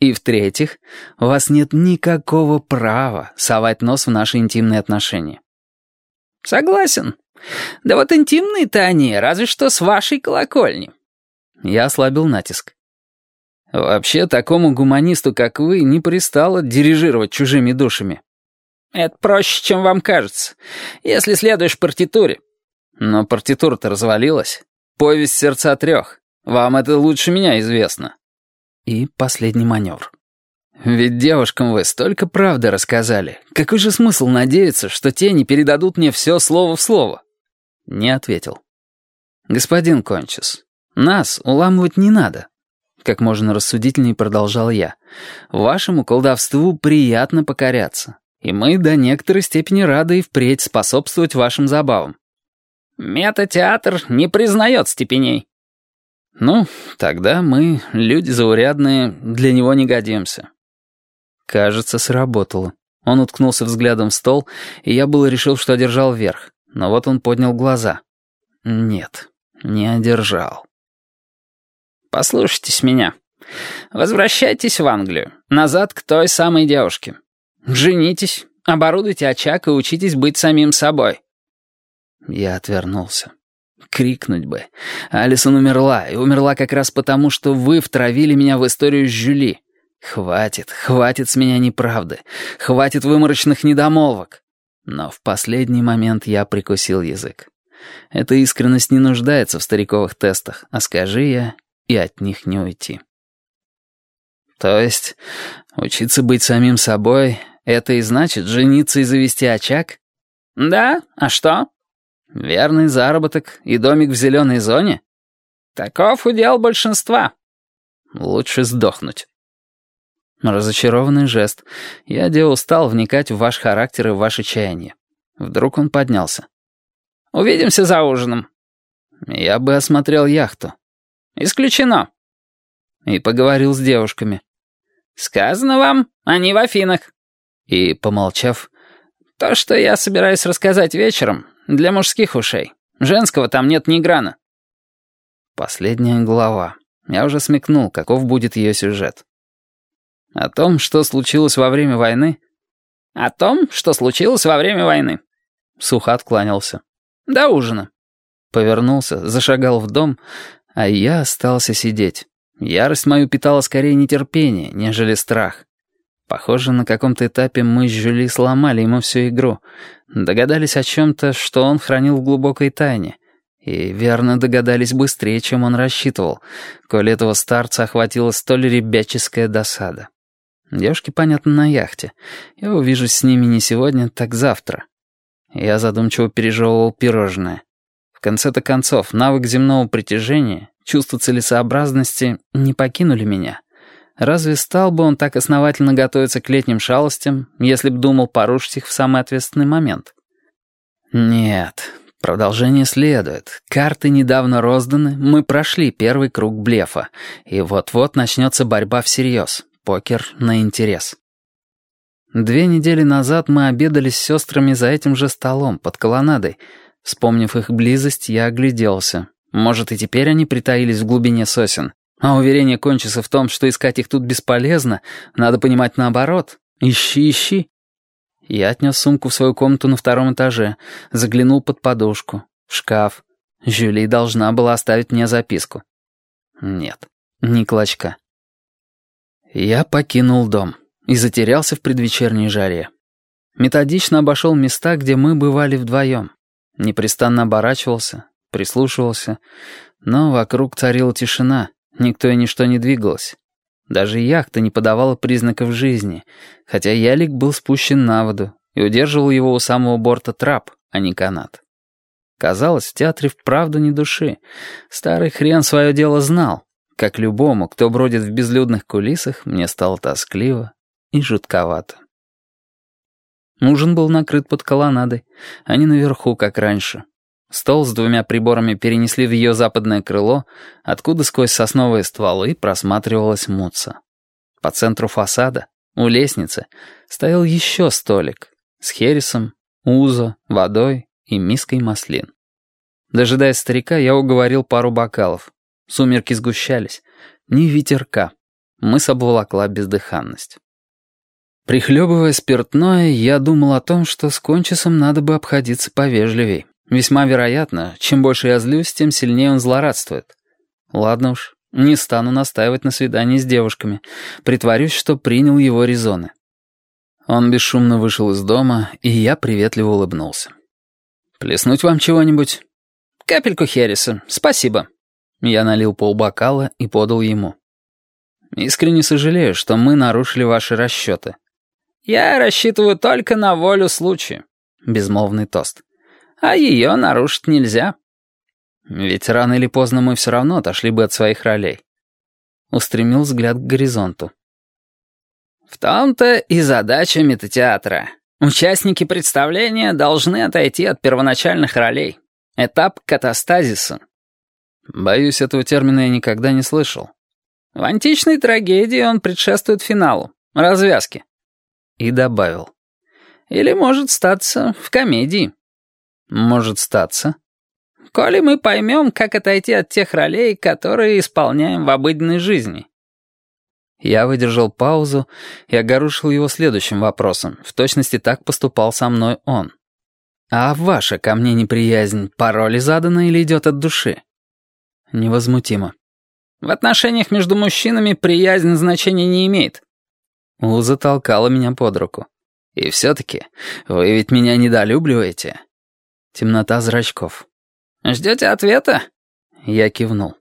И в-третьих, у вас нет никакого права совать нос в наши интимные отношения. Согласен. Да вот интимные-то они, разве что с вашей колокольни. Я ослабил натиск. Вообще, такому гуманисту, как вы, не пристало дирижировать чужими душами. Это проще, чем вам кажется, если следуешь партитуре. Но партитура-то развалилась. Повесть сердца трех. Вам это лучше меня известно. И последний маневр. Ведь девушкам вы столько правды рассказали. Какой же смысл надеяться, что те не передадут мне все слово в слово? Не ответил. Господин Кончис, нас уламывать не надо. Как можно рассудительнее продолжал я. Вашему колдовству приятно покоряться. И мы до некоторой степени рады и впредь способствовать вашим забавам. Метатеатр не признает степеней. Ну, тогда мы, люди заурядные, для него не годимся. Кажется, сработало. Он уткнулся взглядом в стол, и я было решил, что одержал верх. Но вот он поднял глаза. Нет, не одержал. «Послушайтесь меня. Возвращайтесь в Англию, назад к той самой девушке. Женитесь, оборудуйте очаг и учитесь быть самим собой». Я отвернулся. Крикнуть бы. Алисон умерла, и умерла как раз потому, что вы втравили меня в историю с Жюли. Хватит, хватит с меня неправды. Хватит выморочных недомолвок. Но в последний момент я прикусил язык. Эта искренность не нуждается в стариковых тестах, а скажи я, и от них не уйти. То есть, учиться быть самим собой — это и значит жениться и завести очаг? Да, а что? Верный заработок и домик в зеленой зоне? Таков удел большинства. Лучше сдохнуть. Разочарованный жест. Я де устал вникать в ваш характер и в ваше чаяние. Вдруг он поднялся. «Увидимся за ужином». Я бы осмотрел яхту. «Исключено». И поговорил с девушками. «Сказано вам, они в Афинах». И, помолчав, «То, что я собираюсь рассказать вечером, для мужских ушей. Женского там нет ни грана». Последняя глава. Я уже смекнул, каков будет ее сюжет. О том, что случилось во время войны? О том, что случилось во время войны. Сухо откланялся. До ужина. Повернулся, зашагал в дом, а я остался сидеть. Ярость мою питала скорее нетерпение, нежели страх. Похоже, на каком-то этапе мы с Жюли сломали ему всю игру. Догадались о чем-то, что он хранил в глубокой тайне. И верно догадались быстрее, чем он рассчитывал, коли этого старца охватила столь ребяческая досада. Девушки, понятно, на яхте. Я увижусь с ними не сегодня, так завтра. Я задумчиво пережевывал пирожное. В конце-то концов, навык земного притяжения, чувство целесообразности не покинули меня. Разве стал бы он так основательно готовиться к летним шалостям, если б думал порушить их в самый ответственный момент? Нет, продолжение следует. Карты недавно розданы, мы прошли первый круг блефа, и вот-вот начнется борьба всерьез. Покер на интерес. Две недели назад мы обедали с сестрами за этим же столом, под колоннадой. Вспомнив их близость, я огляделся. Может, и теперь они притаились в глубине сосен. А уверение кончится в том, что искать их тут бесполезно, надо понимать наоборот. Ищи, ищи. Я отнес сумку в свою комнату на втором этаже, заглянул под подушку, шкаф. Жюли должна была оставить мне записку. Нет, ни клочка. Я покинул дом и затерялся в предвечерней жаре. Методично обошел места, где мы бывали вдвоем. Непрестанно оборачивался, прислушивался, но вокруг царила тишина, никто и ничто не двигалось. Даже яхта не подавала признаков жизни, хотя ялик был спущен на воду и удерживал его у самого борта трап, а не канат. Казалось, в театре вправду не души. Старый хрен свое дело знал, как любому, кто бродит в безлюдных кулисах, мне стало тоскливо и жутковато. Ужин был накрыт под колоннадой, а не наверху, как раньше. Стол с двумя приборами перенесли в ее западное крыло, откуда сквозь сосновые стволы просматривалась муца. По центру фасада, у лестницы, стоял еще столик с хересом, узо, водой и миской маслин. Дожидаясь старика, я уговорил пару бокалов, Сумерки сгущались. Ни ветерка. Мысль обволокла бездыханность. Прихлебывая спиртное, я думал о том, что с кончисом надо бы обходиться повежливей. Весьма вероятно, чем больше я злюсь, тем сильнее он злорадствует. Ладно уж, не стану настаивать на свидании с девушками. Притворюсь, что принял его резоны. Он бесшумно вышел из дома, и я приветливо улыбнулся. «Плеснуть вам чего-нибудь?» «Капельку Хереса, спасибо». Я налил полбокала и подал ему. «Искренне сожалею, что мы нарушили ваши расчеты». «Я рассчитываю только на волю случая», — безмолвный тост. «А ее нарушить нельзя». Ведь рано или поздно мы все равно отошли бы от своих ролей. Устремил взгляд к горизонту. В том-то и задача метатеатра. Участники представления должны отойти от первоначальных ролей. Этап катастазиса. Боюсь, этого термина я никогда не слышал. В античной трагедии он предшествует финалу, развязке. И добавил. Или может статься в комедии. Может статься. Коли мы поймем, как отойти от тех ролей, которые исполняем в обыденной жизни. Я выдержал паузу и огорушил его следующим вопросом. В точности так поступал со мной он. «А ваша ко мне неприязнь пароли задана или идет от души?» Невозмутимо. «В отношениях между мужчинами приязнь значения не имеет». Уза толкала меня под руку. «И все-таки, вы ведь меня недолюбливаете?» Темнота зрачков. «Ждете ответа?» Я кивнул.